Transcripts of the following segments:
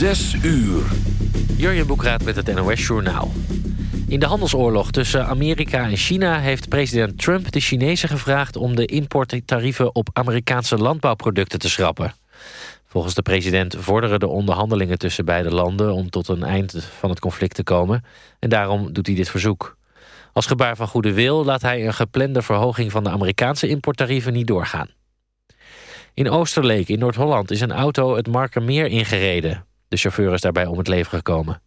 Zes uur. Jurjen Boekraat met het NOS Journaal. In de handelsoorlog tussen Amerika en China... heeft president Trump de Chinezen gevraagd... om de importtarieven op Amerikaanse landbouwproducten te schrappen. Volgens de president vorderen de onderhandelingen tussen beide landen... om tot een eind van het conflict te komen. En daarom doet hij dit verzoek. Als gebaar van goede wil laat hij een geplande verhoging... van de Amerikaanse importtarieven niet doorgaan. In Oosterleek in Noord-Holland is een auto het Markermeer ingereden. De chauffeur is daarbij om het leven gekomen.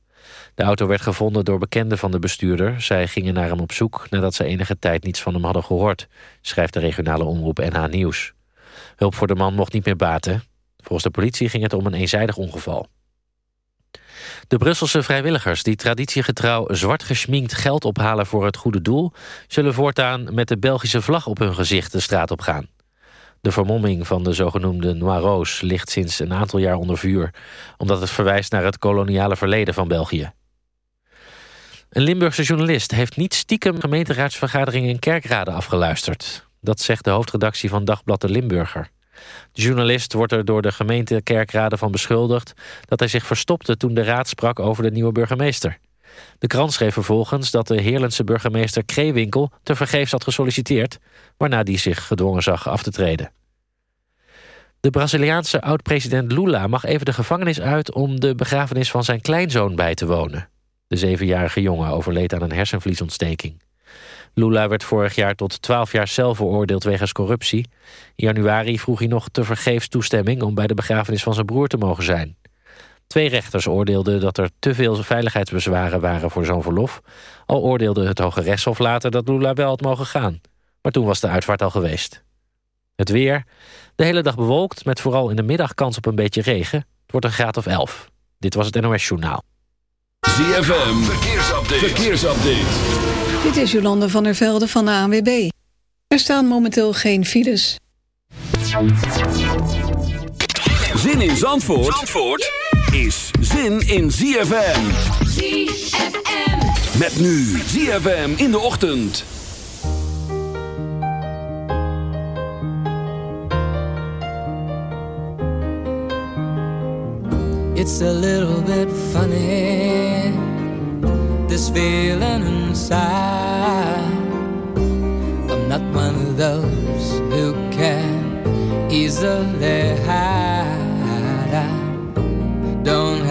De auto werd gevonden door bekenden van de bestuurder. Zij gingen naar hem op zoek nadat ze enige tijd niets van hem hadden gehoord, schrijft de regionale omroep NH Nieuws. Hulp voor de man mocht niet meer baten. Volgens de politie ging het om een eenzijdig ongeval. De Brusselse vrijwilligers die traditiegetrouw zwart geschminkt geld ophalen voor het goede doel, zullen voortaan met de Belgische vlag op hun gezicht de straat op gaan. De vermomming van de zogenoemde Noiro's ligt sinds een aantal jaar onder vuur, omdat het verwijst naar het koloniale verleden van België. Een Limburgse journalist heeft niet stiekem gemeenteraadsvergaderingen in kerkraden afgeluisterd. Dat zegt de hoofdredactie van Dagblad de Limburger. De journalist wordt er door de gemeente Kerkraden van beschuldigd dat hij zich verstopte toen de raad sprak over de nieuwe burgemeester. De krant schreef vervolgens dat de Heerlandse burgemeester Kreewinkel tevergeefs had gesolliciteerd, waarna die zich gedwongen zag af te treden. De Braziliaanse oud-president Lula mag even de gevangenis uit om de begrafenis van zijn kleinzoon bij te wonen. De zevenjarige jongen overleed aan een hersenvliesontsteking. Lula werd vorig jaar tot 12 jaar cel veroordeeld wegens corruptie. In januari vroeg hij nog tevergeefs toestemming om bij de begrafenis van zijn broer te mogen zijn. Twee rechters oordeelden dat er te veel veiligheidsbezwaren waren voor zo'n verlof. Al oordeelde het Hoge Rechtshof later dat Lula wel had mogen gaan. Maar toen was de uitvaart al geweest. Het weer. De hele dag bewolkt met vooral in de middag kans op een beetje regen. Het wordt een graad of 11. Dit was het NOS Journaal. ZFM, verkeersupdate. verkeersupdate. Dit is Jolande van der Velde van de ANWB. Er staan momenteel geen files. Zin in Zandvoort, Zandvoort is zin in ZFM. ZFM. Met nu ZFM in de ochtend. It's a little bit funny, this feeling inside. I'm not one of those who can easily hide.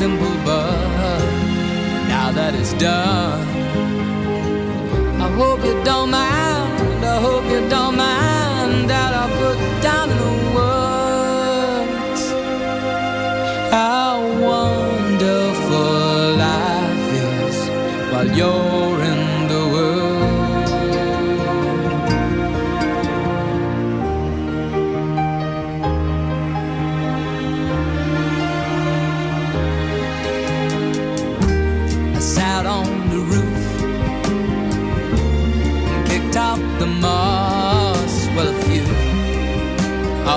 simple, but now that it's done, I hope you don't mind.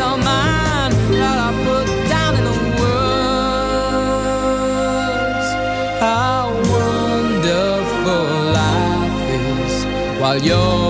That I put down in the words. How wonderful life is while you're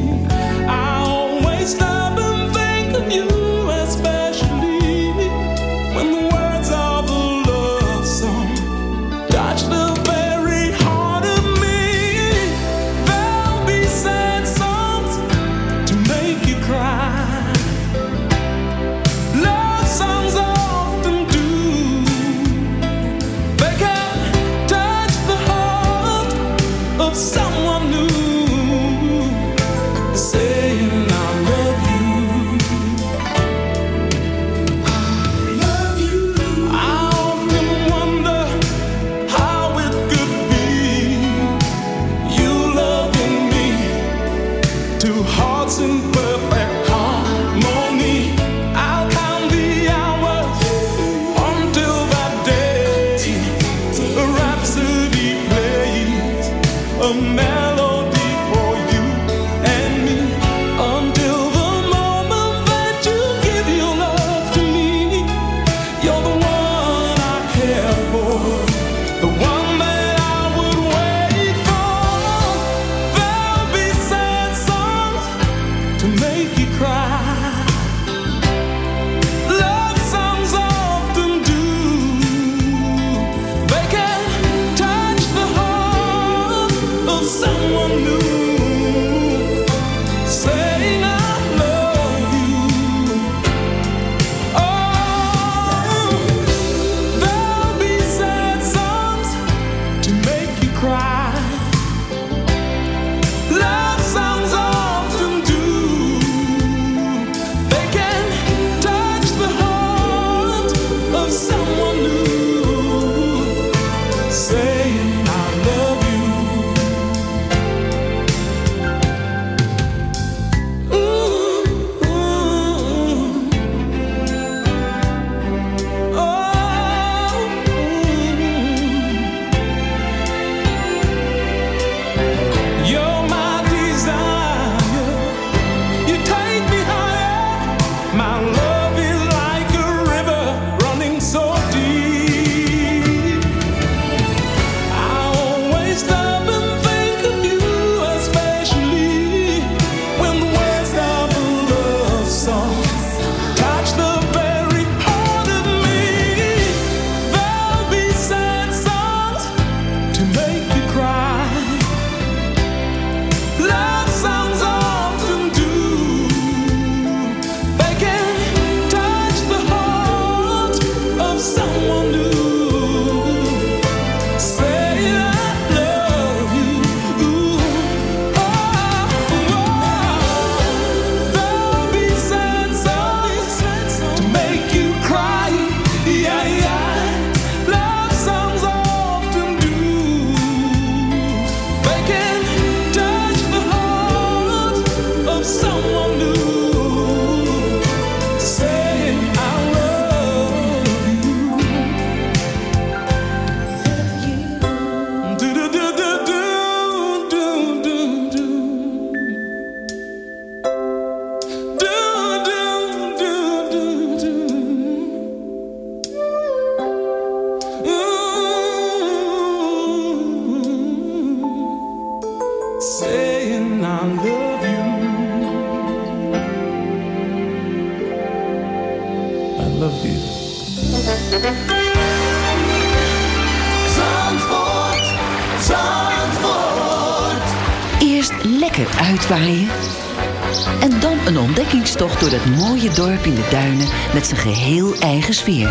dorp in de duinen met zijn geheel eigen sfeer.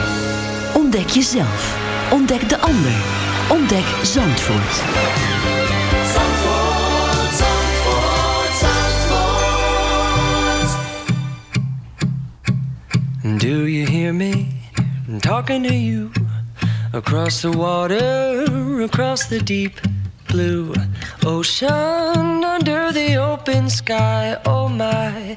Ontdek jezelf. Ontdek de ander. Ontdek Zandvoort. Zandvoort, Zandvoort, Zandvoort. Do you hear me talking to you? Across the water, across the deep blue ocean, under the open sky, oh my...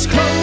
much closer?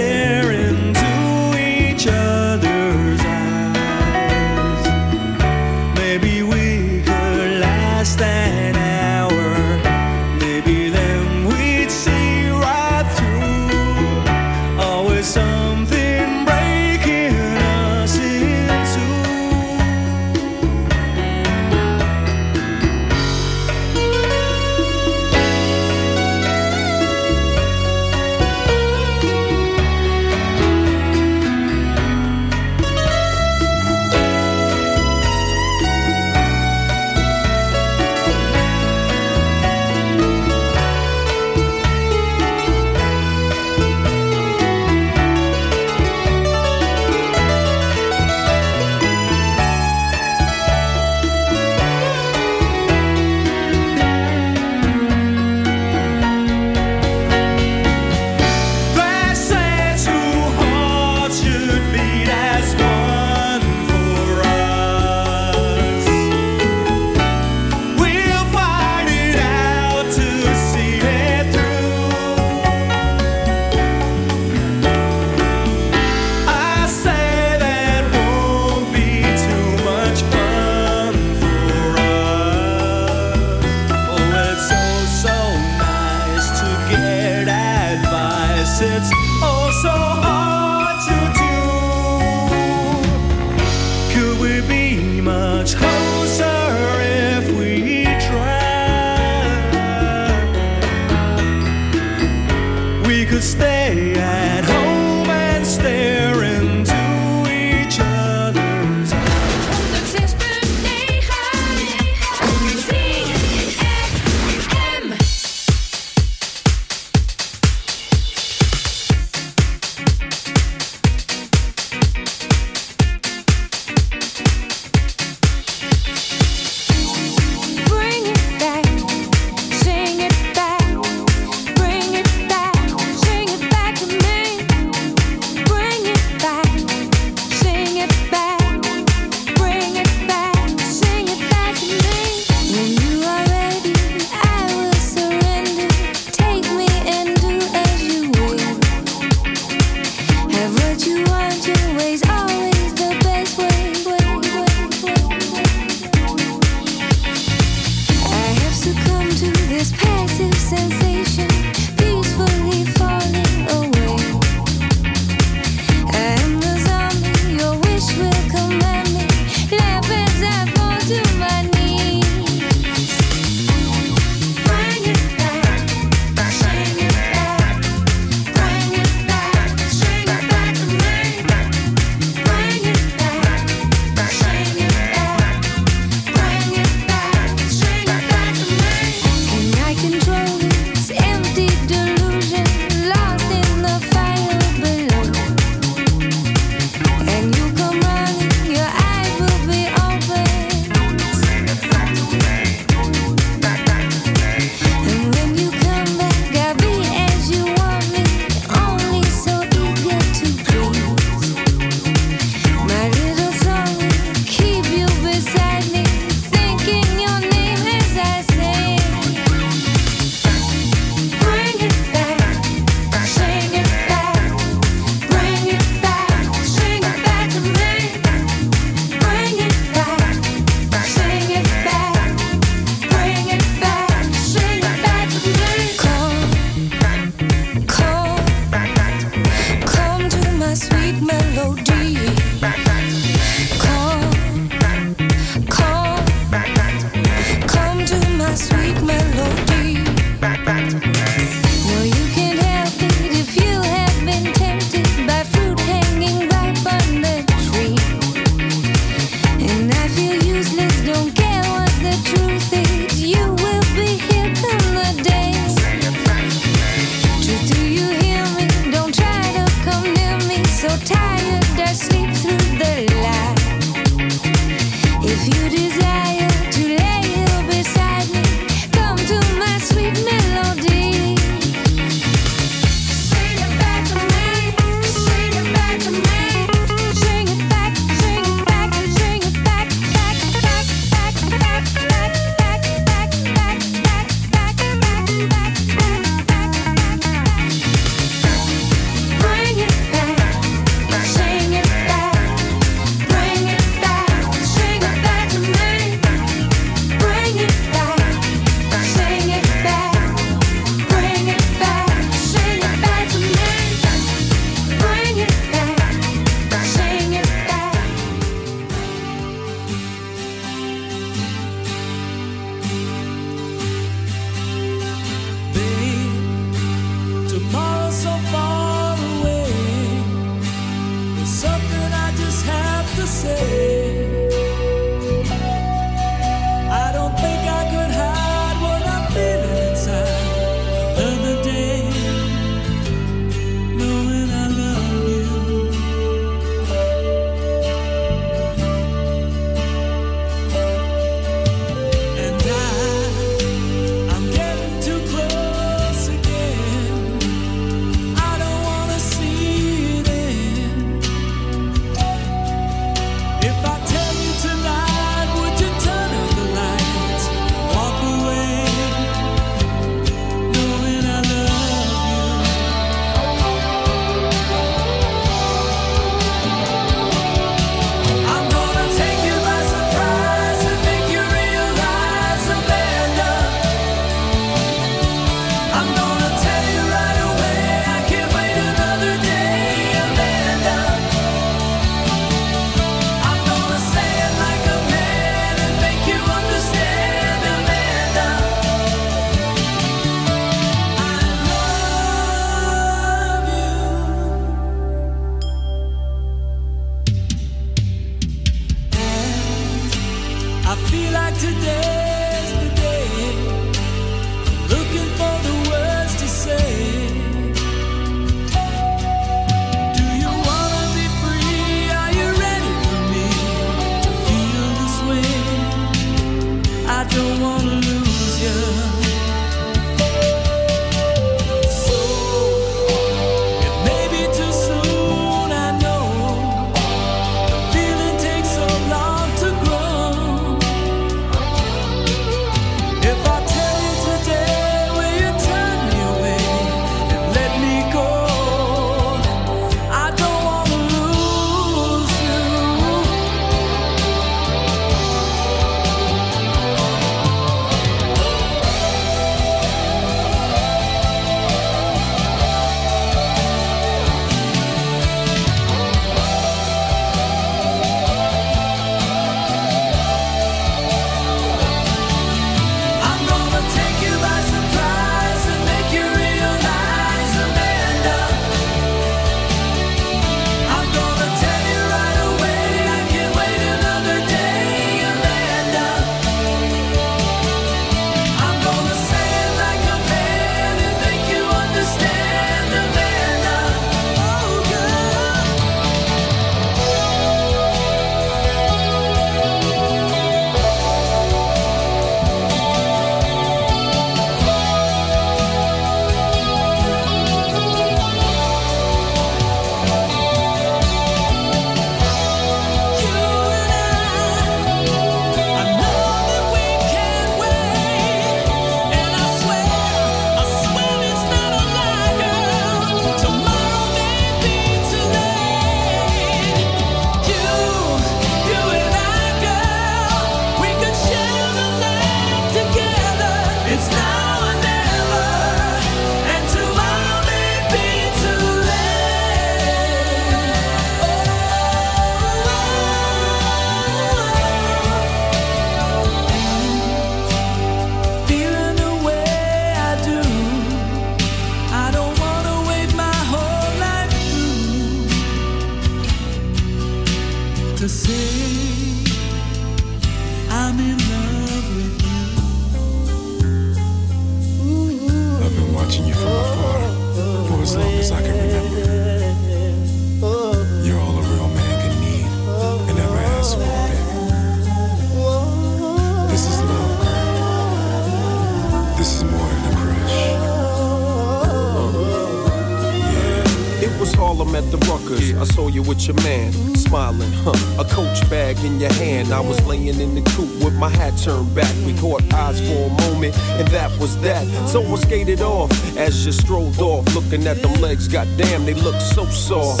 So I skated off as you strolled off, looking at them legs. Goddamn, they look so soft.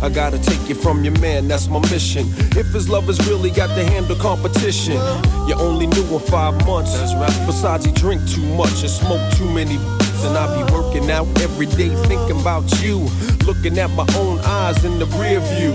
I gotta take you from your man, that's my mission. If his lovers really got to handle competition, you only knew him five months. Besides, he drink too much and smoke too many. And I be working out every day thinking about you. Looking at my own eyes in the rear view.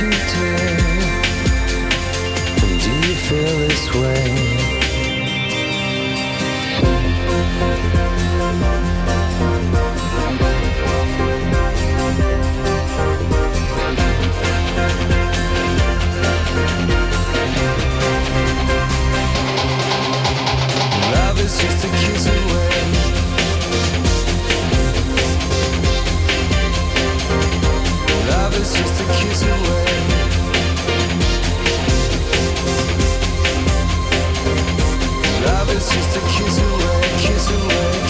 And do you feel this way? Love is just a kiss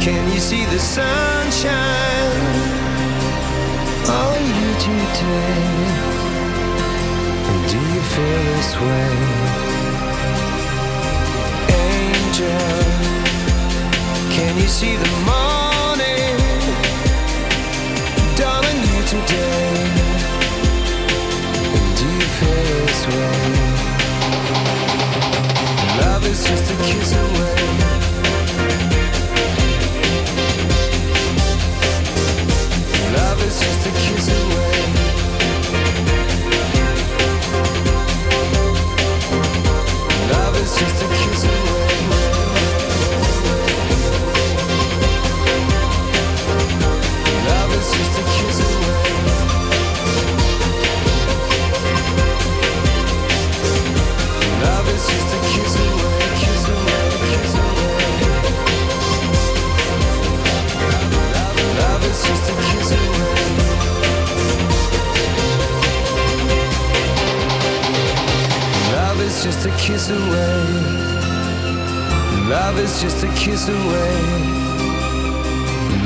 can you see the sunshine on you today? And do you feel this way? Angel, can you see the morning on you today? And do you feel this way? Love is just a kiss away. Kiss away. Just a kiss away. Love is just a kiss away.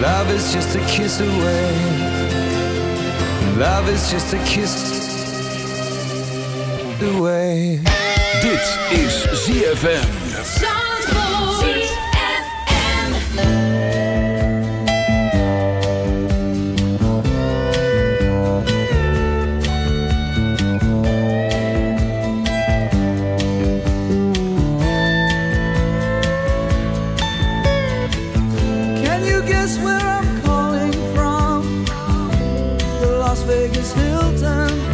Love is just a kiss away. Love is just a kiss away. Dit is ZFM. Vegas Hilton.